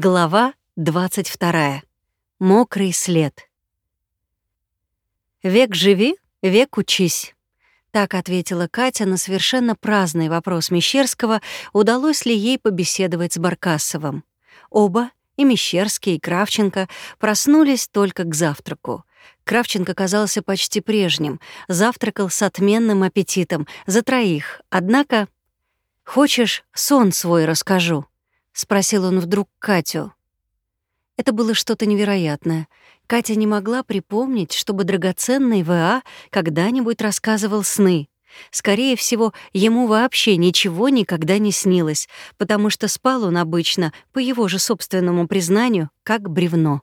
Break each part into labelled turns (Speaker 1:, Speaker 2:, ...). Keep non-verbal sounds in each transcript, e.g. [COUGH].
Speaker 1: Глава 22. Мокрый след. «Век живи, век учись». Так ответила Катя на совершенно праздный вопрос Мещерского, удалось ли ей побеседовать с Баркасовым. Оба, и Мещерский, и Кравченко, проснулись только к завтраку. Кравченко казался почти прежним, завтракал с отменным аппетитом, за троих, однако... «Хочешь, сон свой расскажу?» — спросил он вдруг Катю. Это было что-то невероятное. Катя не могла припомнить, чтобы драгоценный В.А. когда-нибудь рассказывал сны. Скорее всего, ему вообще ничего никогда не снилось, потому что спал он обычно, по его же собственному признанию, как бревно.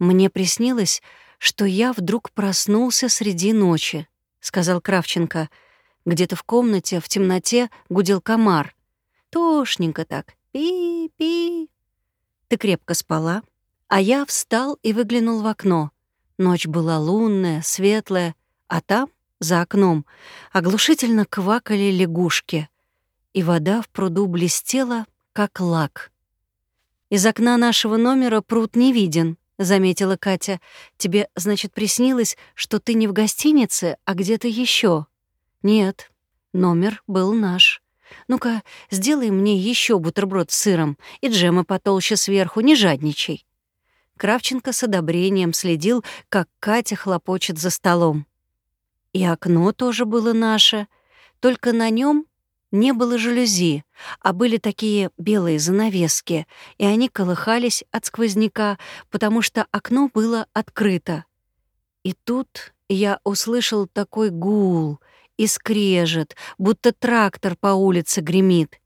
Speaker 1: «Мне приснилось, что я вдруг проснулся среди ночи», — сказал Кравченко. Где-то в комнате, в темноте, гудел комар. Тошненько так, Пи-пи. Ты крепко спала, а я встал и выглянул в окно. Ночь была лунная, светлая, а там, за окном, оглушительно квакали лягушки, и вода в пруду блестела, как лак. «Из окна нашего номера пруд не виден», — заметила Катя. «Тебе, значит, приснилось, что ты не в гостинице, а где-то еще. «Нет, номер был наш». Ну-ка, сделай мне еще бутерброд с сыром и джема потолще сверху, не жадничай». Кравченко с одобрением следил, как Катя хлопочет за столом. И окно тоже было наше, только на нем не было жалюзи, а были такие белые занавески, и они колыхались от сквозняка, потому что окно было открыто. И тут я услышал такой гул, и скрежет, будто трактор по улице гремит.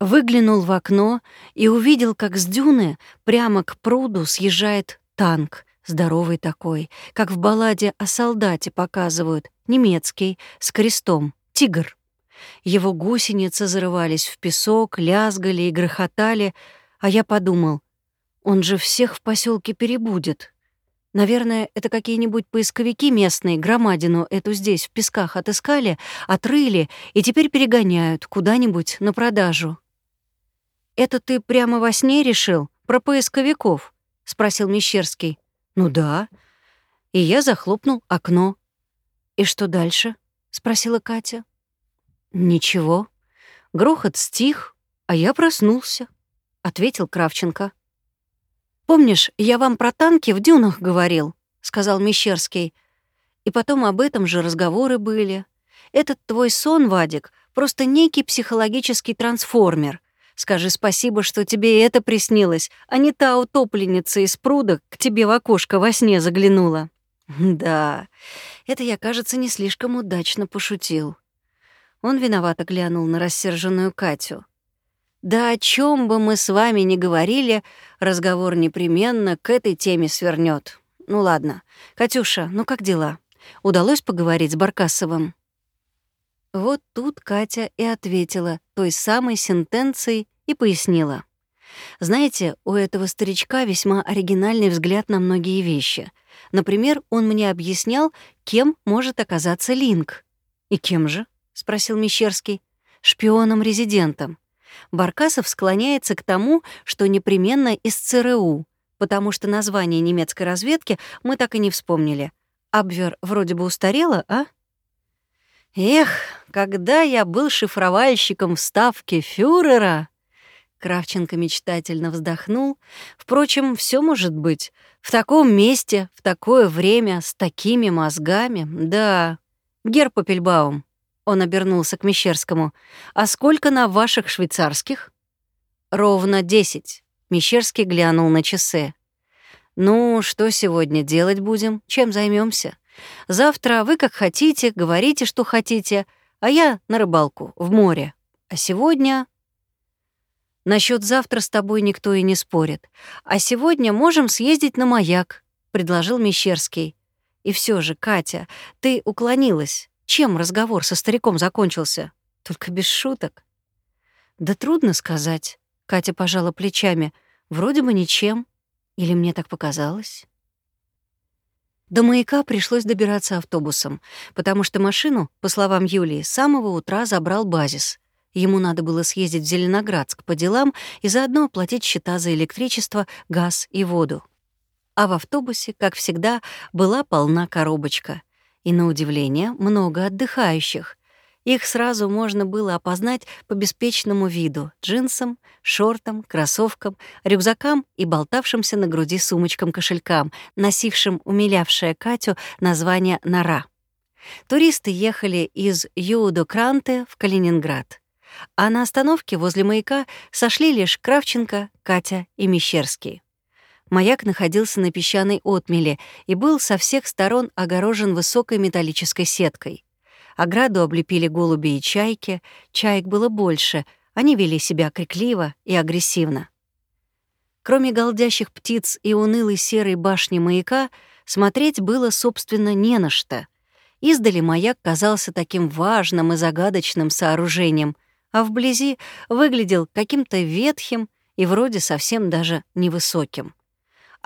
Speaker 1: Выглянул в окно и увидел, как с дюны прямо к пруду съезжает танк, здоровый такой, как в балладе о солдате показывают, немецкий, с крестом, тигр. Его гусеницы зарывались в песок, лязгали и грохотали, а я подумал, он же всех в поселке перебудет. Наверное, это какие-нибудь поисковики местные громадину эту здесь в песках отыскали, отрыли и теперь перегоняют куда-нибудь на продажу. «Это ты прямо во сне решил? Про поисковиков?» — спросил Мещерский. «Ну да». И я захлопнул окно. «И что дальше?» — спросила Катя. «Ничего. Грохот стих, а я проснулся», — ответил Кравченко. «Помнишь, я вам про танки в дюнах говорил?» — сказал Мещерский. «И потом об этом же разговоры были. Этот твой сон, Вадик, просто некий психологический трансформер. Скажи спасибо, что тебе это приснилось, а не та утопленница из пруда к тебе в окошко во сне заглянула». [LAUGHS] «Да, это я, кажется, не слишком удачно пошутил». Он виновато глянул на рассерженную Катю. Да о чем бы мы с вами ни говорили, разговор непременно к этой теме свернет. Ну ладно. Катюша, ну как дела? Удалось поговорить с Баркасовым? Вот тут Катя и ответила той самой сентенцией и пояснила. Знаете, у этого старичка весьма оригинальный взгляд на многие вещи. Например, он мне объяснял, кем может оказаться Линк. «И кем же?» — спросил Мещерский. «Шпионом-резидентом. Баркасов склоняется к тому, что непременно из ЦРУ, потому что название немецкой разведки мы так и не вспомнили. Абвер вроде бы устарела, а? Эх, когда я был шифровальщиком в ставке фюрера... Кравченко мечтательно вздохнул. Впрочем, все может быть. В таком месте, в такое время, с такими мозгами, да. Герпопельбаум, он обернулся к Мещерскому. «А сколько на ваших швейцарских?» «Ровно десять». Мещерский глянул на часы. «Ну, что сегодня делать будем? Чем займемся? Завтра вы как хотите, говорите, что хотите, а я на рыбалку, в море. А сегодня...» Насчет завтра с тобой никто и не спорит. А сегодня можем съездить на маяк», — предложил Мещерский. «И все же, Катя, ты уклонилась. Чем разговор со стариком закончился? Только без шуток. Да трудно сказать. Катя пожала плечами. Вроде бы ничем. Или мне так показалось? До маяка пришлось добираться автобусом, потому что машину, по словам Юлии, с самого утра забрал базис. Ему надо было съездить в Зеленоградск по делам и заодно оплатить счета за электричество, газ и воду. А в автобусе, как всегда, была полна коробочка. И, на удивление, много отдыхающих. Их сразу можно было опознать по беспечному виду — джинсам, шортам, кроссовкам, рюкзакам и болтавшимся на груди сумочкам-кошелькам, носившим умилявшее Катю название «Нора». Туристы ехали из Юдо-Кранте в Калининград. А на остановке возле маяка сошли лишь Кравченко, Катя и Мещерский. Маяк находился на песчаной отмеле и был со всех сторон огорожен высокой металлической сеткой. Ограду облепили голуби и чайки, чаек было больше, они вели себя крикливо и агрессивно. Кроме голдящих птиц и унылой серой башни маяка, смотреть было, собственно, не на что. Издали маяк казался таким важным и загадочным сооружением, а вблизи выглядел каким-то ветхим и вроде совсем даже невысоким.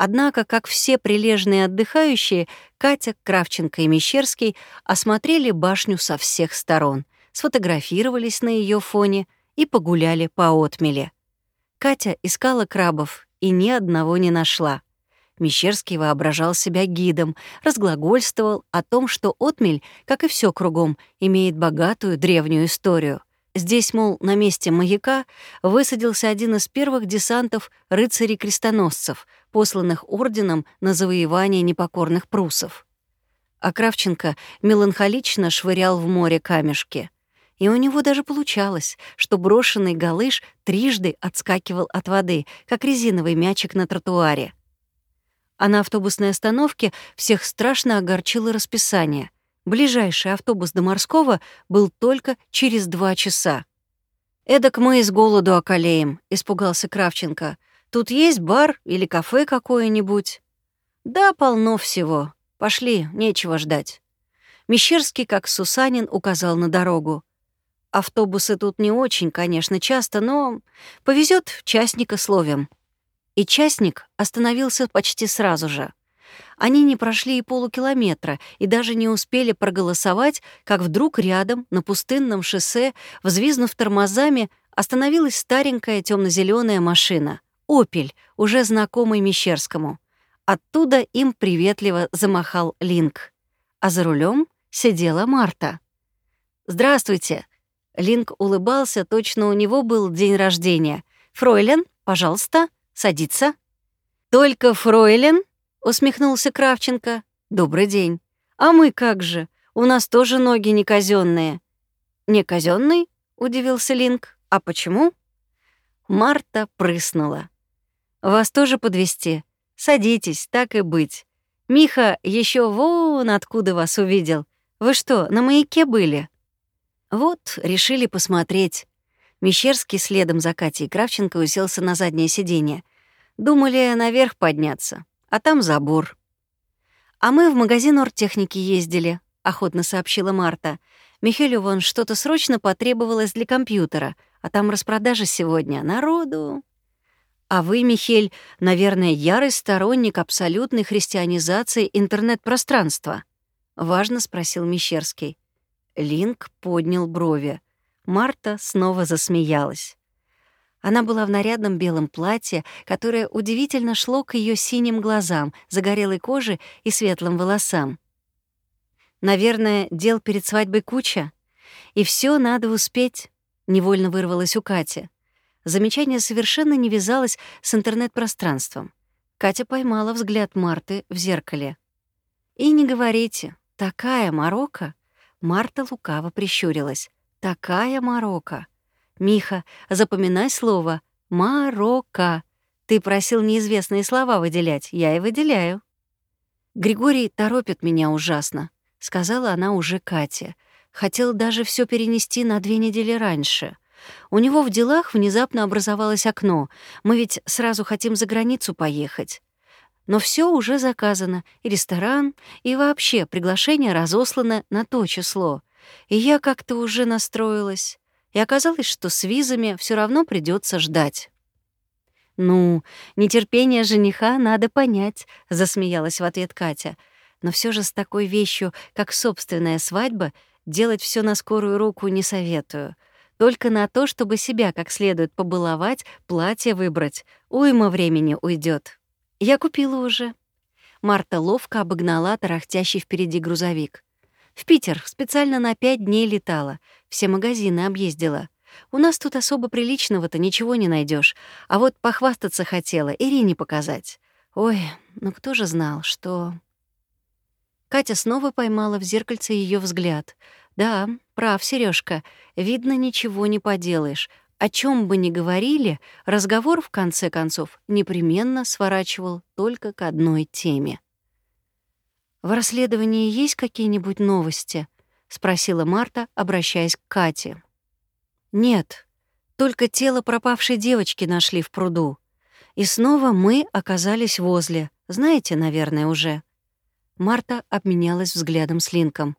Speaker 1: Однако, как все прилежные отдыхающие, Катя, Кравченко и Мещерский осмотрели башню со всех сторон, сфотографировались на ее фоне и погуляли по отмеле. Катя искала крабов и ни одного не нашла. Мещерский воображал себя гидом, разглагольствовал о том, что отмель, как и все кругом, имеет богатую древнюю историю — Здесь, мол, на месте маяка высадился один из первых десантов рыцарей-крестоносцев, посланных орденом на завоевание непокорных прусов. А Кравченко меланхолично швырял в море камешки. И у него даже получалось, что брошенный галыш трижды отскакивал от воды, как резиновый мячик на тротуаре. А на автобусной остановке всех страшно огорчило расписание — Ближайший автобус до Морского был только через два часа. «Эдак мы из голоду околеем», — испугался Кравченко. «Тут есть бар или кафе какое-нибудь?» «Да, полно всего. Пошли, нечего ждать». Мещерский, как Сусанин, указал на дорогу. Автобусы тут не очень, конечно, часто, но повезет частника словем. И частник остановился почти сразу же. Они не прошли и полукилометра и даже не успели проголосовать, как вдруг рядом, на пустынном шоссе, взвизнув тормозами, остановилась старенькая темно зеленая машина «Опель», уже знакомый Мещерскому. Оттуда им приветливо замахал Линк. А за рулем сидела Марта. «Здравствуйте!» Линк улыбался, точно у него был день рождения. «Фройлен, пожалуйста, садиться». «Только Фройлен?» усмехнулся Кравченко. Добрый день. А мы как же? У нас тоже ноги не казенные. Не казенный? удивился Линк. А почему? Марта прыснула. Вас тоже подвести. Садитесь, так и быть. Миха еще вон откуда вас увидел. Вы что, на маяке были? Вот, решили посмотреть. Мещерский следом за Катей Кравченко уселся на заднее сиденье. Думали наверх подняться а там забор. «А мы в магазин оргтехники ездили», — охотно сообщила Марта. «Михелю вон что-то срочно потребовалось для компьютера, а там распродажа сегодня. Народу...» «А вы, Михель, наверное, ярый сторонник абсолютной христианизации интернет-пространства?» — важно спросил Мещерский. Линк поднял брови. Марта снова засмеялась. Она была в нарядном белом платье, которое удивительно шло к ее синим глазам, загорелой коже и светлым волосам. Наверное, дел перед свадьбой куча. И все надо успеть, — невольно вырвалось у Кати. Замечание совершенно не вязалось с интернет-пространством. Катя поймала взгляд Марты в зеркале. «И не говорите, такая морока!» Марта лукаво прищурилась. «Такая морока!» «Миха, запоминай слово. Марокко. Ты просил неизвестные слова выделять, я и выделяю». «Григорий торопит меня ужасно», — сказала она уже Кате. Хотел даже все перенести на две недели раньше. У него в делах внезапно образовалось окно. Мы ведь сразу хотим за границу поехать. Но все уже заказано, и ресторан, и вообще приглашение разослано на то число. И я как-то уже настроилась и оказалось, что с визами все равно придется ждать. «Ну, нетерпение жениха надо понять», — засмеялась в ответ Катя. «Но все же с такой вещью, как собственная свадьба, делать все на скорую руку не советую. Только на то, чтобы себя как следует побаловать, платье выбрать, уйма времени уйдет. Я купила уже. Марта ловко обогнала тарахтящий впереди грузовик. В Питер специально на пять дней летала, все магазины объездила. У нас тут особо приличного-то ничего не найдешь, а вот похвастаться хотела, Ирине показать. Ой, ну кто же знал, что... Катя снова поймала в зеркальце ее взгляд. Да, прав, Сережка. видно, ничего не поделаешь. О чем бы ни говорили, разговор, в конце концов, непременно сворачивал только к одной теме. «В расследовании есть какие-нибудь новости?» — спросила Марта, обращаясь к Кате. «Нет, только тело пропавшей девочки нашли в пруду. И снова мы оказались возле. Знаете, наверное, уже». Марта обменялась взглядом с Линком.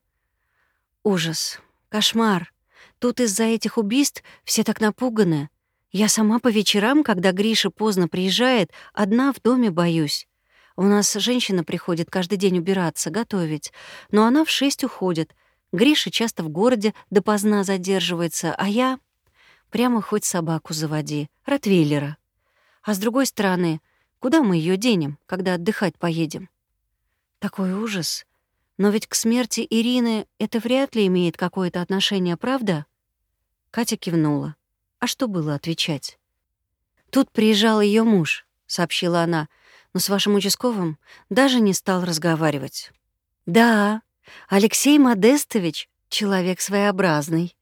Speaker 1: «Ужас, кошмар. Тут из-за этих убийств все так напуганы. Я сама по вечерам, когда Гриша поздно приезжает, одна в доме боюсь. У нас женщина приходит каждый день убираться, готовить. Но она в шесть уходит. Гриша часто в городе допоздна задерживается, а я... Прямо хоть собаку заводи, ротвейлера. А с другой стороны, куда мы ее денем, когда отдыхать поедем? Такой ужас. Но ведь к смерти Ирины это вряд ли имеет какое-то отношение, правда? Катя кивнула. А что было отвечать? Тут приезжал ее муж, сообщила она но с вашим участковым даже не стал разговаривать. Да, Алексей Модестович — человек своеобразный.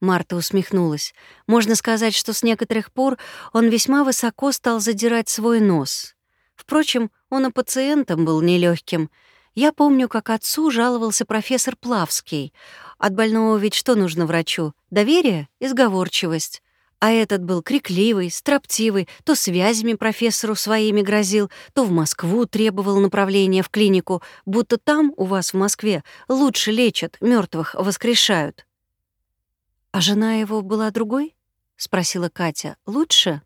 Speaker 1: Марта усмехнулась. Можно сказать, что с некоторых пор он весьма высоко стал задирать свой нос. Впрочем, он и пациентом был нелегким. Я помню, как отцу жаловался профессор Плавский. От больного ведь что нужно врачу? Доверие и сговорчивость. А этот был крикливый, строптивый, то связями профессору своими грозил, то в Москву требовал направления в клинику, будто там, у вас в Москве, лучше лечат, мертвых воскрешают. «А жена его была другой?» — спросила Катя. «Лучше?»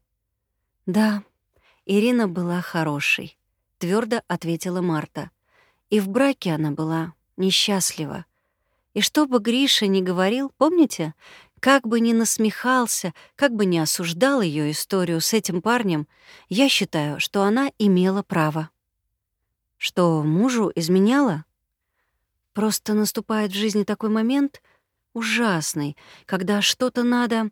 Speaker 1: «Да, Ирина была хорошей», — твердо ответила Марта. «И в браке она была несчастлива. И что бы Гриша ни говорил, помните, как бы ни насмехался, как бы ни осуждал ее историю с этим парнем, я считаю, что она имела право. Что мужу изменяла? Просто наступает в жизни такой момент ужасный, когда что-то надо,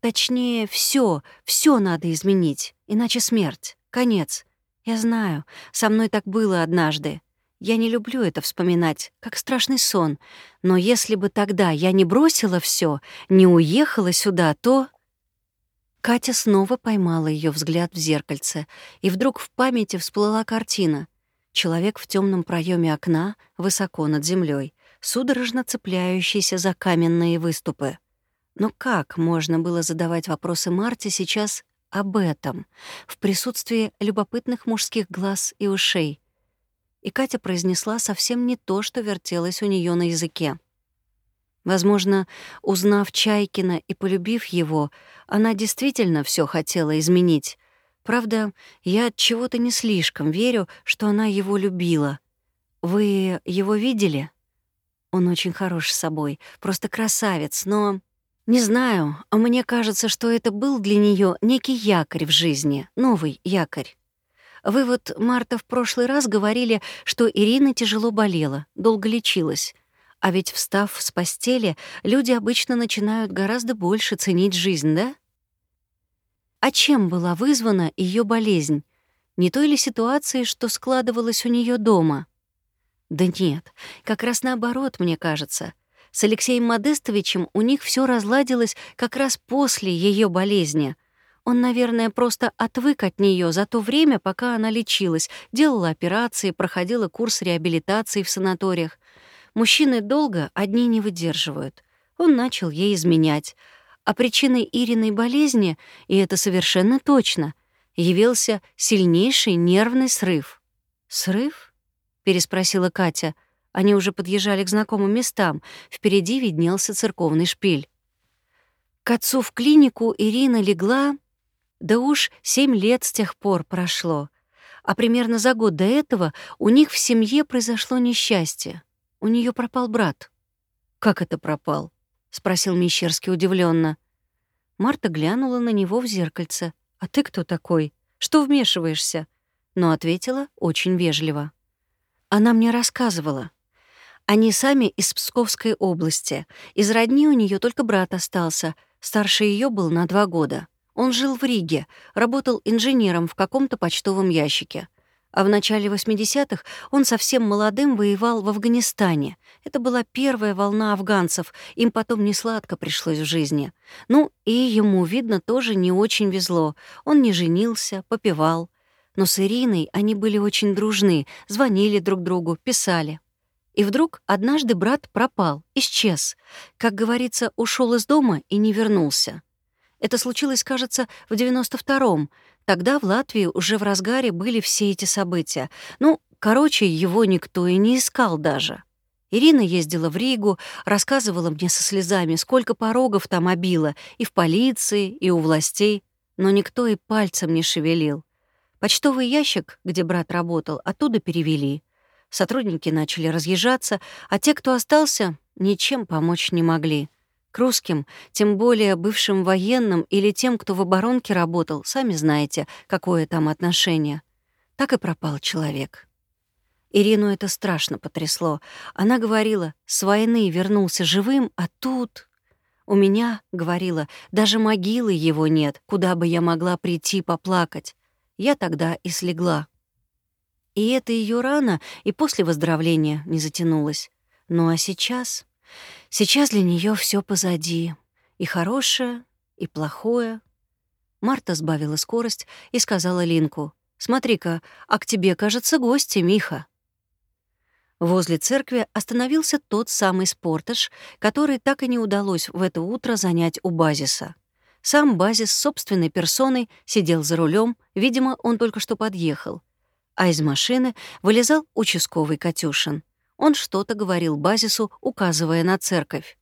Speaker 1: точнее, все, все надо изменить, иначе смерть, конец. Я знаю, со мной так было однажды. Я не люблю это вспоминать, как страшный сон. Но если бы тогда я не бросила все, не уехала сюда, то... Катя снова поймала ее взгляд в зеркальце, и вдруг в памяти всплыла картина. Человек в темном проеме окна, высоко над землей, судорожно цепляющийся за каменные выступы. Но как можно было задавать вопросы Марте сейчас об этом, в присутствии любопытных мужских глаз и ушей — и Катя произнесла совсем не то, что вертелось у нее на языке. Возможно, узнав Чайкина и полюбив его, она действительно все хотела изменить. Правда, я от чего-то не слишком верю, что она его любила. Вы его видели? Он очень хорош с собой, просто красавец, но... Не знаю, а мне кажется, что это был для нее некий якорь в жизни, новый якорь. Вы вот, Марта, в прошлый раз говорили, что Ирина тяжело болела, долго лечилась. А ведь, встав с постели, люди обычно начинают гораздо больше ценить жизнь, да? А чем была вызвана ее болезнь? Не той ли ситуации, что складывалось у нее дома? Да нет, как раз наоборот, мне кажется. С Алексеем Модестовичем у них все разладилось как раз после ее болезни — он, наверное, просто отвык от нее за то время, пока она лечилась, делала операции, проходила курс реабилитации в санаториях. Мужчины долго одни не выдерживают. Он начал ей изменять. А причиной Ириной болезни, и это совершенно точно, явился сильнейший нервный срыв. «Срыв?» — переспросила Катя. Они уже подъезжали к знакомым местам. Впереди виднелся церковный шпиль. К отцу в клинику Ирина легла да уж семь лет с тех пор прошло. А примерно за год до этого у них в семье произошло несчастье. У нее пропал брат. «Как это пропал?» — спросил Мещерский удивленно. Марта глянула на него в зеркальце. «А ты кто такой? Что вмешиваешься?» Но ответила очень вежливо. Она мне рассказывала. Они сами из Псковской области. Из родни у нее только брат остался. Старше ее был на два года. Он жил в Риге, работал инженером в каком-то почтовом ящике. А в начале 80-х он совсем молодым воевал в Афганистане. Это была первая волна афганцев, им потом не сладко пришлось в жизни. Ну, и ему, видно, тоже не очень везло. Он не женился, попивал. Но с Ириной они были очень дружны, звонили друг другу, писали. И вдруг однажды брат пропал, исчез. Как говорится, ушел из дома и не вернулся. Это случилось, кажется, в 92-м. Тогда в Латвии уже в разгаре были все эти события. Ну, короче, его никто и не искал даже. Ирина ездила в Ригу, рассказывала мне со слезами, сколько порогов там обило, и в полиции, и у властей, но никто и пальцем не шевелил. Почтовый ящик, где брат работал, оттуда перевели. Сотрудники начали разъезжаться, а те, кто остался, ничем помочь не могли. К русским, тем более бывшим военным или тем, кто в оборонке работал, сами знаете, какое там отношение. Так и пропал человек. Ирину это страшно потрясло. Она говорила, с войны вернулся живым, а тут... У меня, говорила, даже могилы его нет, куда бы я могла прийти поплакать. Я тогда и слегла. И эта ее рана и после выздоровления не затянулась. Ну а сейчас... Сейчас для нее все позади. И хорошее, и плохое. Марта сбавила скорость и сказала Линку. «Смотри-ка, а к тебе, кажется, гости, Миха». Возле церкви остановился тот самый спортаж, который так и не удалось в это утро занять у базиса. Сам базис собственной персоной сидел за рулем, видимо, он только что подъехал. А из машины вылезал участковый Катюшин. Он что-то говорил базису, указывая на церковь.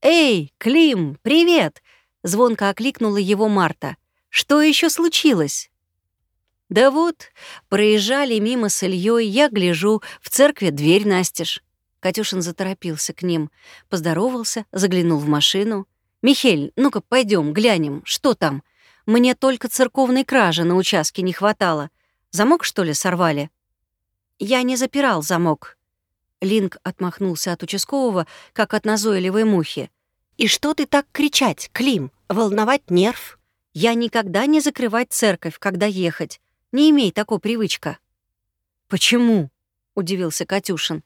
Speaker 1: «Эй, Клим, привет!» — звонко окликнула его Марта. «Что еще случилось?» «Да вот, проезжали мимо с Ильей, я гляжу, в церкви дверь настежь». Катюшин заторопился к ним, поздоровался, заглянул в машину. «Михель, ну-ка, пойдем, глянем, что там? Мне только церковной кражи на участке не хватало. Замок, что ли, сорвали?» «Я не запирал замок», Линк отмахнулся от участкового, как от назойливой мухи. «И что ты так кричать, Клим? Волновать нерв? Я никогда не закрывать церковь, когда ехать. Не имей такой привычка». «Почему?» — удивился Катюшин.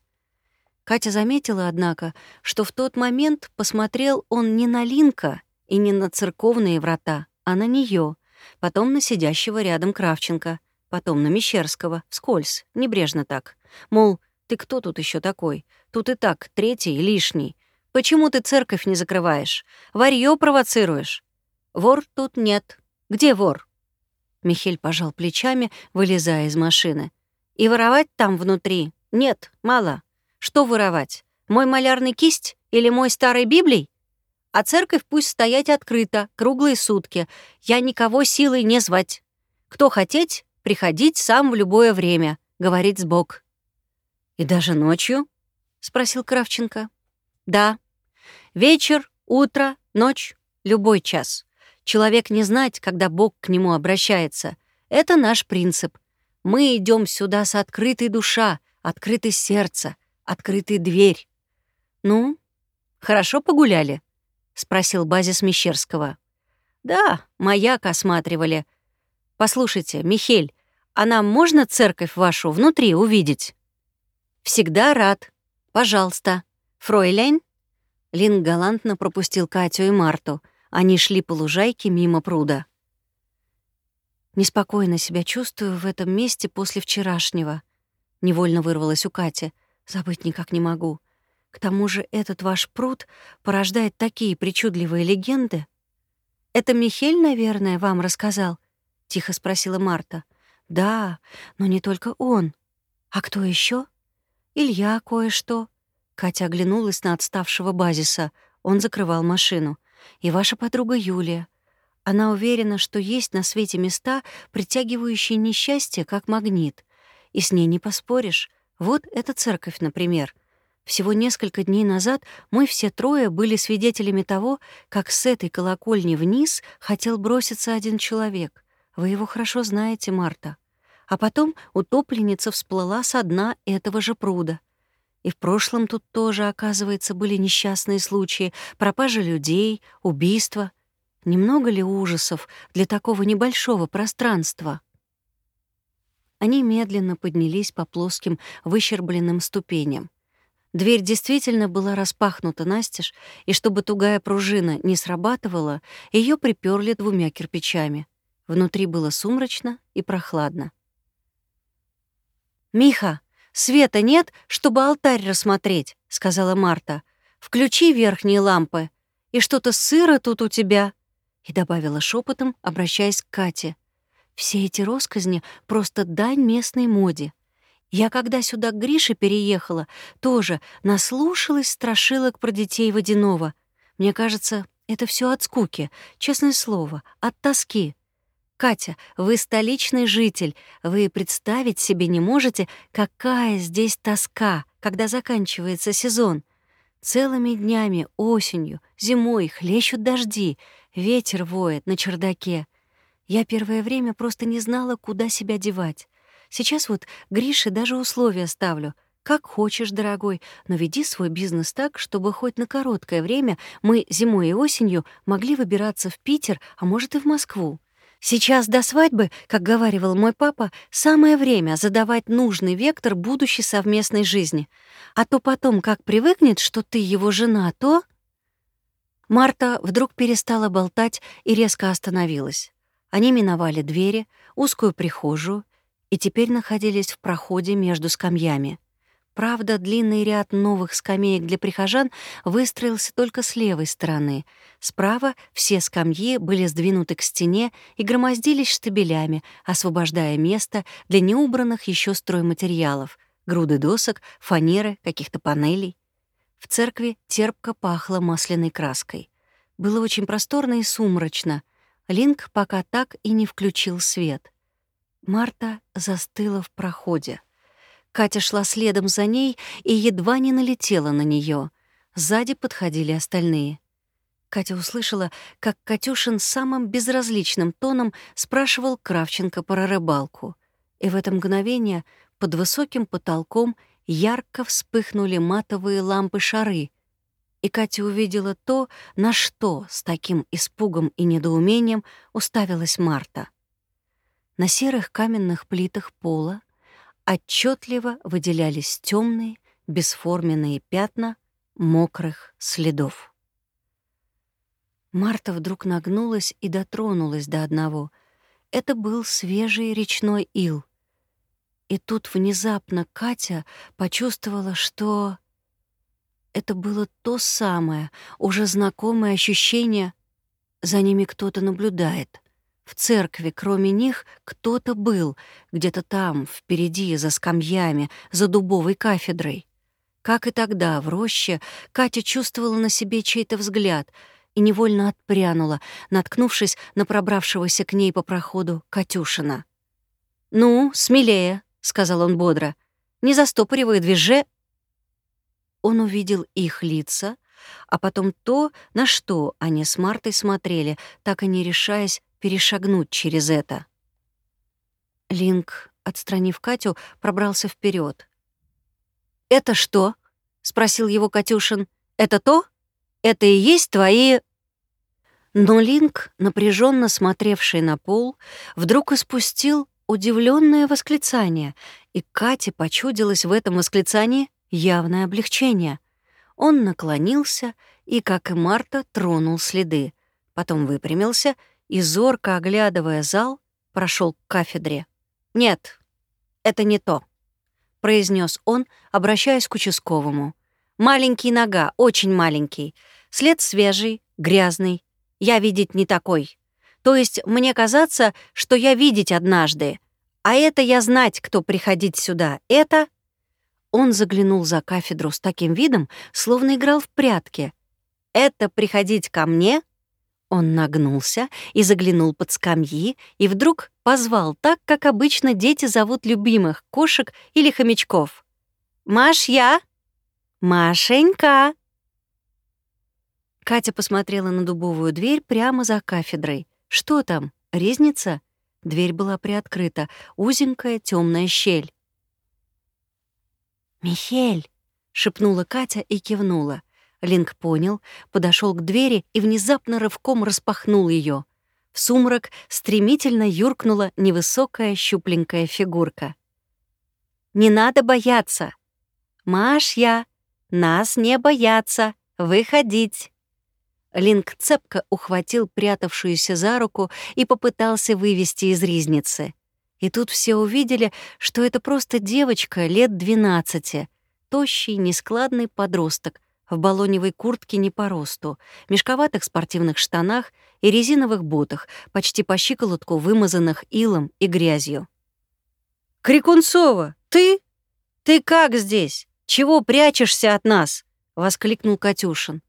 Speaker 1: Катя заметила, однако, что в тот момент посмотрел он не на Линка и не на церковные врата, а на нее, потом на сидящего рядом Кравченко, потом на Мещерского, вскользь, небрежно так. Мол, ты кто тут еще такой? Тут и так третий лишний. Почему ты церковь не закрываешь? Варьё провоцируешь? Вор тут нет. Где вор? Михель пожал плечами, вылезая из машины. И воровать там внутри? Нет, мало. Что воровать? Мой малярный кисть или мой старый Библий? А церковь пусть стоять открыта, круглые сутки. Я никого силой не звать. Кто хотеть, приходить сам в любое время, говорит сбок. «И даже ночью?» — спросил Кравченко. «Да. Вечер, утро, ночь, любой час. Человек не знать, когда Бог к нему обращается. Это наш принцип. Мы идем сюда с открытой душа, открытой сердце, открытой дверь. Ну, хорошо погуляли?» — спросил базис Мещерского. «Да, маяк осматривали. Послушайте, Михель, а нам можно церковь вашу внутри увидеть?» «Всегда рад. Пожалуйста. Фройляйн?» Лин галантно пропустил Катю и Марту. Они шли по лужайке мимо пруда. «Неспокойно себя чувствую в этом месте после вчерашнего», — невольно вырвалась у Кати. «Забыть никак не могу. К тому же этот ваш пруд порождает такие причудливые легенды». «Это Михель, наверное, вам рассказал?» — тихо спросила Марта. «Да, но не только он. А кто еще? Илья кое-что». Катя оглянулась на отставшего базиса. Он закрывал машину. «И ваша подруга Юлия. Она уверена, что есть на свете места, притягивающие несчастье, как магнит. И с ней не поспоришь. Вот эта церковь, например. Всего несколько дней назад мы все трое были свидетелями того, как с этой колокольни вниз хотел броситься один человек. Вы его хорошо знаете, Марта. А потом утопленница всплыла со дна этого же пруда. И в прошлом тут тоже, оказывается, были несчастные случаи, пропажа людей, убийства. Немного ли ужасов для такого небольшого пространства? Они медленно поднялись по плоским, выщербленным ступеням. Дверь действительно была распахнута настежь, и чтобы тугая пружина не срабатывала, ее приперли двумя кирпичами. Внутри было сумрачно и прохладно. «Миха, света нет, чтобы алтарь рассмотреть», — сказала Марта. «Включи верхние лампы. И что-то сыро тут у тебя», — и добавила шепотом, обращаясь к Кате. «Все эти росказни — просто дань местной моде. Я когда сюда к Грише переехала, тоже наслушалась страшилок про детей водяного. Мне кажется, это все от скуки, честное слово, от тоски. Катя, вы столичный житель, вы представить себе не можете, какая здесь тоска, когда заканчивается сезон. Целыми днями, осенью, зимой хлещут дожди, ветер воет на чердаке. Я первое время просто не знала, куда себя девать. Сейчас вот Грише даже условия ставлю. Как хочешь, дорогой, но веди свой бизнес так, чтобы хоть на короткое время мы зимой и осенью могли выбираться в Питер, а может и в Москву. Сейчас до свадьбы, как говаривал мой папа, самое время задавать нужный вектор будущей совместной жизни. А то потом, как привыкнет, что ты его жена, то... Марта вдруг перестала болтать и резко остановилась. Они миновали двери, узкую прихожую, и теперь находились в проходе между скамьями. Правда, длинный ряд новых скамеек для прихожан выстроился только с левой стороны. Справа все скамьи были сдвинуты к стене и громоздились штабелями, освобождая место для неубранных еще стройматериалов — груды досок, фанеры, каких-то панелей. В церкви терпко пахло масляной краской. Было очень просторно и сумрачно. Линк пока так и не включил свет — Марта застыла в проходе. Катя шла следом за ней и едва не налетела на нее. Сзади подходили остальные. Катя услышала, как Катюшин самым безразличным тоном спрашивал Кравченко про рыбалку. И в это мгновение под высоким потолком ярко вспыхнули матовые лампы-шары, и Катя увидела то, на что с таким испугом и недоумением уставилась Марта — на серых каменных плитах пола отчетливо выделялись темные, бесформенные пятна мокрых следов. Марта вдруг нагнулась и дотронулась до одного. Это был свежий речной ил. И тут внезапно Катя почувствовала, что это было то самое, уже знакомое ощущение, за ними кто-то наблюдает — в церкви, кроме них, кто-то был, где-то там, впереди, за скамьями, за дубовой кафедрой. Как и тогда, в роще, Катя чувствовала на себе чей-то взгляд и невольно отпрянула, наткнувшись на пробравшегося к ней по проходу Катюшина. «Ну, смелее», — сказал он бодро, — «не застопоривай движе...» Он увидел их лица, а потом то, на что они с Мартой смотрели, так и не решаясь перешагнуть через это. Линк, отстранив Катю, пробрался вперед. «Это что?» — спросил его Катюшин. «Это то? Это и есть твои...» Но Линк, напряженно смотревший на пол, вдруг испустил удивленное восклицание, и Кате почудилось в этом восклицании явное облегчение. Он наклонился и, как и Марта, тронул следы, потом выпрямился и, зорко оглядывая зал, прошел к кафедре. «Нет, это не то», — произнес он, обращаясь к участковому. «Маленький нога, очень маленький. След свежий, грязный. Я видеть не такой. То есть мне казаться, что я видеть однажды. А это я знать, кто приходить сюда. Это...» Он заглянул за кафедру с таким видом, словно играл в прятки. «Это приходить ко мне он нагнулся и заглянул под скамьи, и вдруг позвал так, как обычно дети зовут любимых кошек или хомячков. «Маш, я?» Машенька!» Катя посмотрела на дубовую дверь прямо за кафедрой. «Что там? Резница?» Дверь была приоткрыта, узенькая темная щель. «Михель!» — шепнула Катя и кивнула. Линк понял, подошел к двери и внезапно рывком распахнул ее. В сумрак стремительно юркнула невысокая щупленькая фигурка. «Не надо бояться!» «Маш, Нас не бояться! Выходить!» Линк цепко ухватил прятавшуюся за руку и попытался вывести из ризницы. И тут все увидели, что это просто девочка лет 12, тощий, нескладный подросток, в баллоневой куртке не по росту, мешковатых спортивных штанах и резиновых ботах, почти по щиколотку вымазанных илом и грязью. «Крикунцова, ты? Ты как здесь? Чего прячешься от нас?» — воскликнул Катюшин.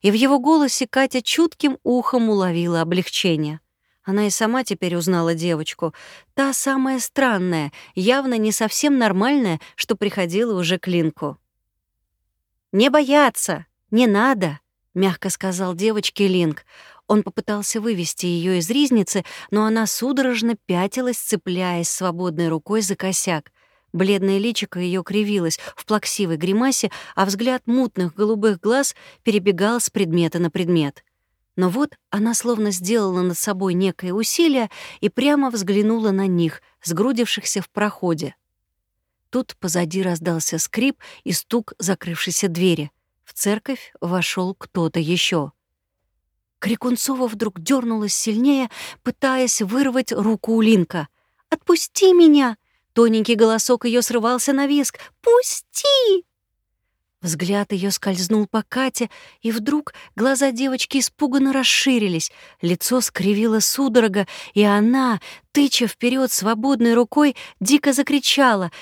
Speaker 1: И в его голосе Катя чутким ухом уловила облегчение. Она и сама теперь узнала девочку. Та самая странная, явно не совсем нормальная, что приходила уже к Линку. «Не бояться! Не надо!» — мягко сказал девочке Линк. Он попытался вывести ее из ризницы, но она судорожно пятилась, цепляясь свободной рукой за косяк. Бледное личико ее кривилось в плаксивой гримасе, а взгляд мутных голубых глаз перебегал с предмета на предмет. Но вот она словно сделала над собой некое усилие и прямо взглянула на них, сгрудившихся в проходе. Тут позади раздался скрип и стук закрывшейся двери. В церковь вошел кто-то еще. Крикунцова вдруг дернулась сильнее, пытаясь вырвать руку у Линка. «Отпусти меня!» Тоненький голосок ее срывался на виск. «Пусти!» Взгляд ее скользнул по Кате, и вдруг глаза девочки испуганно расширились, лицо скривило судорога, и она, тыча вперед свободной рукой, дико закричала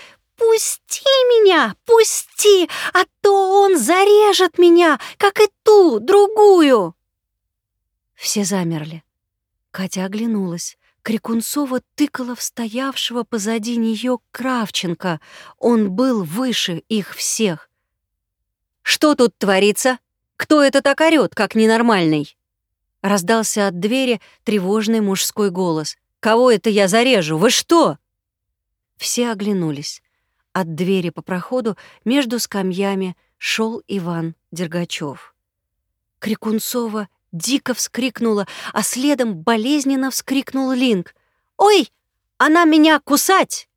Speaker 1: «Пусти меня! Пусти! А то он зарежет меня, как и ту, другую!» Все замерли. Катя оглянулась. Крикунцова тыкала в стоявшего позади нее Кравченко. Он был выше их всех. «Что тут творится? Кто это так орёт, как ненормальный?» Раздался от двери тревожный мужской голос. «Кого это я зарежу? Вы что?» Все оглянулись. От двери по проходу между скамьями шел Иван Дергачев. Крикунцова дико вскрикнула, а следом болезненно вскрикнул Линк. «Ой, она меня кусать!»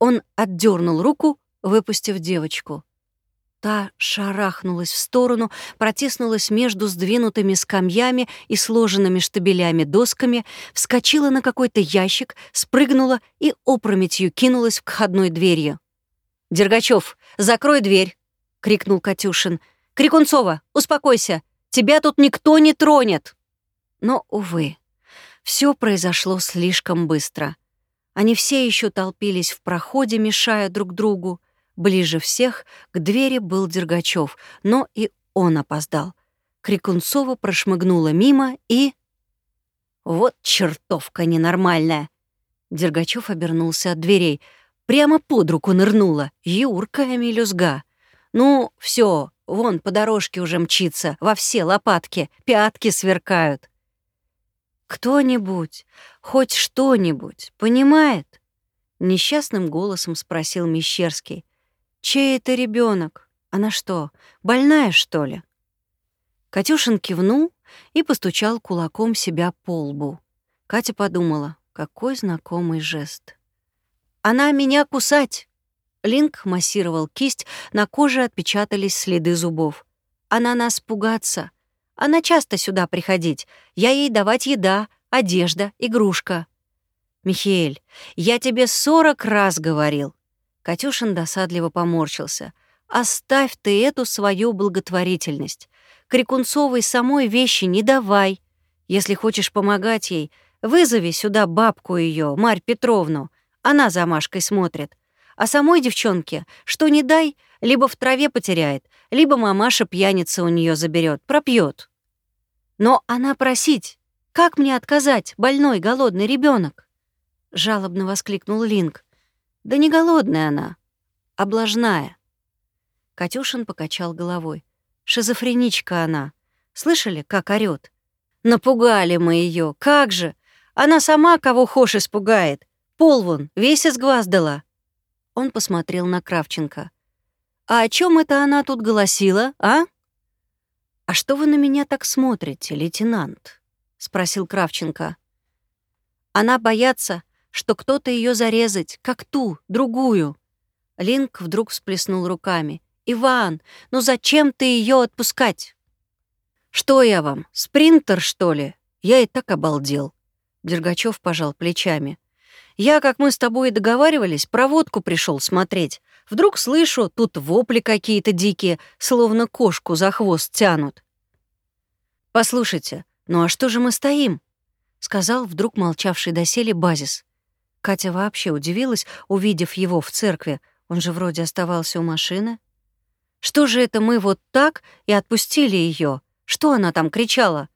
Speaker 1: Он отдернул руку, выпустив девочку. Та шарахнулась в сторону, протиснулась между сдвинутыми скамьями и сложенными штабелями досками, вскочила на какой-то ящик, спрыгнула и опрометью кинулась к входной дверью. «Дергачев, закрой дверь!» — крикнул Катюшин. «Крикунцова, успокойся! Тебя тут никто не тронет!» Но, увы, все произошло слишком быстро. Они все еще толпились в проходе, мешая друг другу. Ближе всех к двери был Дергачев, но и он опоздал. Крикунцова прошмыгнула мимо и... «Вот чертовка ненормальная!» Дергачев обернулся от дверей. Прямо под руку нырнула. Юркая мелюзга. «Ну, все, Вон по дорожке уже мчится, во все лопатки, пятки сверкают. «Кто-нибудь, хоть что-нибудь, понимает?» Несчастным голосом спросил Мещерский. «Чей это ребенок? Она что, больная, что ли?» Катюшин кивнул и постучал кулаком себя по лбу. Катя подумала, какой знакомый жест. «Она меня кусать!» Линк массировал кисть, на коже отпечатались следы зубов. «Она нас пугаться. Она часто сюда приходить. Я ей давать еда, одежда, игрушка». «Михаэль, я тебе сорок раз говорил». Катюшин досадливо поморщился. «Оставь ты эту свою благотворительность. Крикунцовой самой вещи не давай. Если хочешь помогать ей, вызови сюда бабку ее, Марь Петровну. Она за Машкой смотрит. А самой девчонке, что не дай, либо в траве потеряет, либо мамаша пьяница у нее заберет, пропьет. Но она просить, как мне отказать, больной, голодный ребенок? Жалобно воскликнул Линк. Да не голодная она, облажная. Катюшин покачал головой. «Шизофреничка она. Слышали, как орёт? Напугали мы ее. Как же! Она сама кого хошь испугает. Пол вон, весь изгваздала». Он посмотрел на Кравченко. «А о чем это она тут голосила, а?» «А что вы на меня так смотрите, лейтенант?» — спросил Кравченко. «Она боятся, что кто-то ее зарезать, как ту, другую». Линк вдруг всплеснул руками. «Иван, ну зачем ты ее отпускать?» «Что я вам, спринтер, что ли? Я и так обалдел». Дергачев пожал плечами. «Я, как мы с тобой и договаривались, проводку пришел смотреть. Вдруг слышу, тут вопли какие-то дикие, словно кошку за хвост тянут. «Послушайте, ну а что же мы стоим?» — сказал вдруг молчавший доселе базис. Катя вообще удивилась, увидев его в церкви. Он же вроде оставался у машины. «Что же это мы вот так и отпустили ее? Что она там кричала?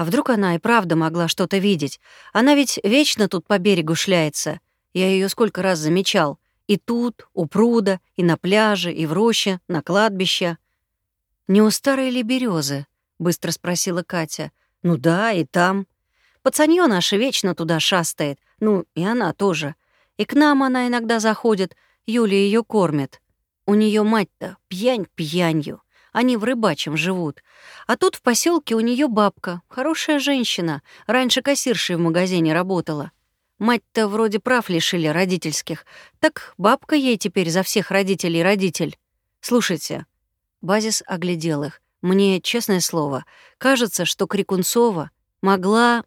Speaker 1: А вдруг она и правда могла что-то видеть? Она ведь вечно тут по берегу шляется. Я ее сколько раз замечал. И тут, у пруда, и на пляже, и в роще, на кладбище. «Не у старой ли березы? быстро спросила Катя. «Ну да, и там. Пацаньё наше вечно туда шастает. Ну, и она тоже. И к нам она иногда заходит. Юля ее кормит. У нее мать-то пьянь пьянью. Они в рыбачьем живут. А тут в поселке у нее бабка, хорошая женщина. Раньше кассиршей в магазине работала. Мать-то вроде прав лишили родительских. Так бабка ей теперь за всех родителей родитель. Слушайте. Базис оглядел их. Мне, честное слово, кажется, что Крикунцова могла...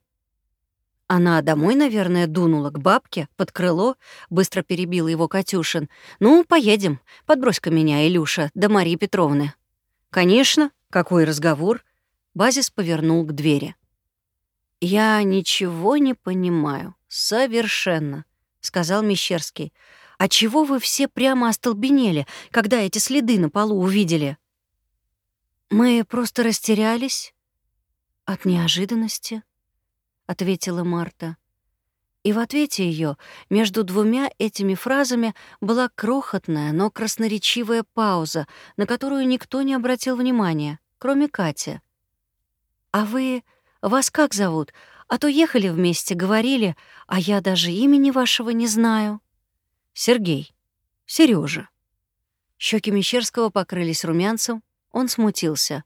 Speaker 1: Она домой, наверное, дунула к бабке, под крыло, быстро перебил его Катюшин. «Ну, поедем. Подбрось-ка меня, Илюша, до Марии Петровны». «Конечно. Какой разговор?» Базис повернул к двери. «Я ничего не понимаю. Совершенно», — сказал Мещерский. «А чего вы все прямо остолбенели, когда эти следы на полу увидели?» «Мы просто растерялись от неожиданности», — ответила Марта. И в ответе ее между двумя этими фразами была крохотная, но красноречивая пауза, на которую никто не обратил внимания, кроме Кати. «А вы... Вас как зовут? А то ехали вместе, говорили, а я даже имени вашего не знаю. Сергей. Сережа. Щеки Мещерского покрылись румянцем, он смутился.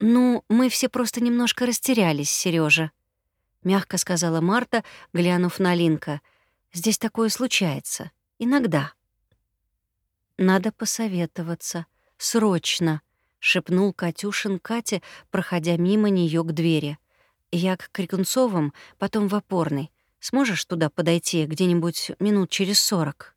Speaker 1: «Ну, мы все просто немножко растерялись, Сережа, мягко сказала Марта, глянув на Линка. «Здесь такое случается. Иногда». «Надо посоветоваться. Срочно», — шепнул Катюшин Кате, проходя мимо нее к двери. Я к Крикунцовым, потом в опорный. Сможешь туда подойти где-нибудь минут через сорок?»